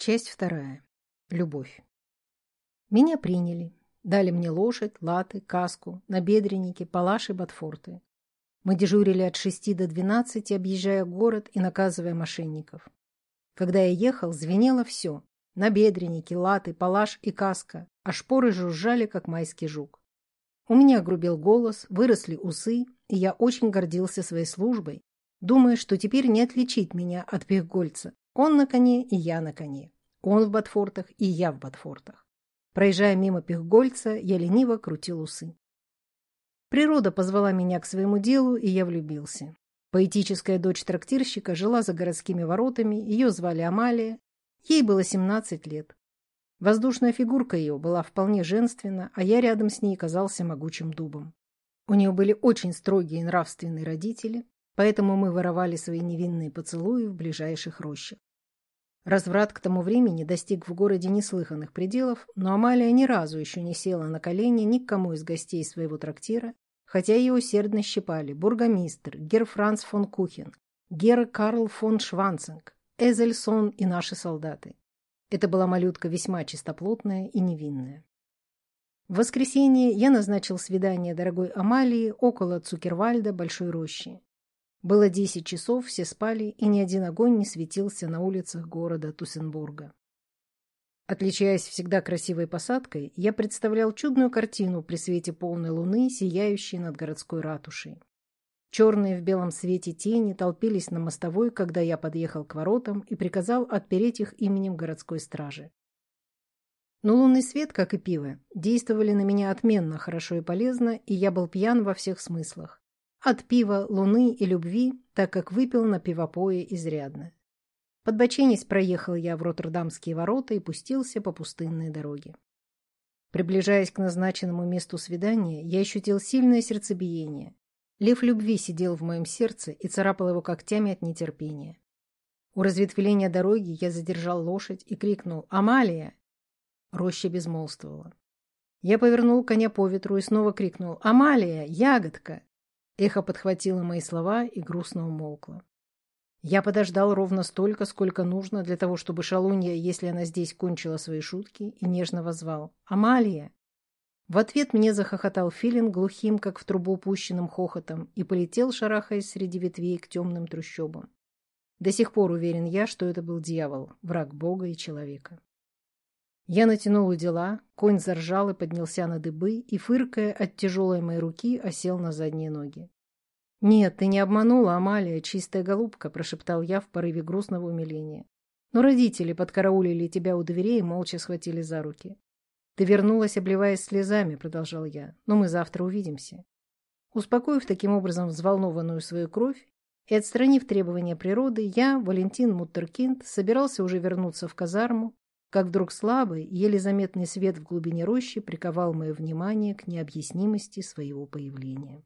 Часть вторая. Любовь. Меня приняли. Дали мне лошадь, латы, каску, набедренники, палаши, ботфорты. Мы дежурили от шести до двенадцати, объезжая город и наказывая мошенников. Когда я ехал, звенело все. Набедренники, латы, палаш и каска, а шпоры жужжали, как майский жук. У меня огрубел голос, выросли усы, и я очень гордился своей службой, думая, что теперь не отличить меня от пехгольца, он на коне, и я на коне. Он в ботфортах, и я в ботфортах. Проезжая мимо пехгольца, я лениво крутил усы. Природа позвала меня к своему делу, и я влюбился. Поэтическая дочь трактирщика жила за городскими воротами, ее звали Амалия, ей было 17 лет. Воздушная фигурка ее была вполне женственна, а я рядом с ней казался могучим дубом. У нее были очень строгие нравственные родители, поэтому мы воровали свои невинные поцелуи в ближайших рощах. Разврат к тому времени достиг в городе неслыханных пределов, но Амалия ни разу еще не села на колени ни к кому из гостей своего трактира, хотя ее усердно щипали бургомистр, гер Франц фон Кухен, гер Карл фон Шванцинг, Эзельсон и наши солдаты. Это была малютка весьма чистоплотная и невинная. В воскресенье я назначил свидание дорогой Амалии около Цукервальда Большой Рощи. Было десять часов, все спали, и ни один огонь не светился на улицах города Тусенбурга. Отличаясь всегда красивой посадкой, я представлял чудную картину при свете полной луны, сияющей над городской ратушей. Черные в белом свете тени толпились на мостовой, когда я подъехал к воротам и приказал отпереть их именем городской стражи. Но лунный свет, как и пиво, действовали на меня отменно, хорошо и полезно, и я был пьян во всех смыслах. От пива, луны и любви, так как выпил на пивопое изрядно. Подбоченись проехал я в Роттердамские ворота и пустился по пустынной дороге. Приближаясь к назначенному месту свидания, я ощутил сильное сердцебиение. Лев любви сидел в моем сердце и царапал его когтями от нетерпения. У разветвления дороги я задержал лошадь и крикнул «Амалия!». Роща безмолвствовала. Я повернул коня по ветру и снова крикнул «Амалия! Ягодка!». Эхо подхватило мои слова и грустно умолкло. Я подождал ровно столько, сколько нужно для того, чтобы шалунья, если она здесь кончила свои шутки, и нежно возвал «Амалия!». В ответ мне захохотал филин глухим, как в трубу пущенным хохотом, и полетел, шарахаясь среди ветвей к темным трущобам. До сих пор уверен я, что это был дьявол, враг Бога и человека. Я натянул дела, конь заржал и поднялся на дыбы, и, фыркая от тяжелой моей руки, осел на задние ноги. «Нет, ты не обманула, Амалия, чистая голубка», – прошептал я в порыве грустного умиления. «Но родители подкараулили тебя у дверей и молча схватили за руки. Ты вернулась, обливаясь слезами», – продолжал я, – «но мы завтра увидимся». Успокоив таким образом взволнованную свою кровь и отстранив требования природы, я, Валентин Муттеркинд, собирался уже вернуться в казарму, как вдруг слабый, еле заметный свет в глубине рощи приковал мое внимание к необъяснимости своего появления.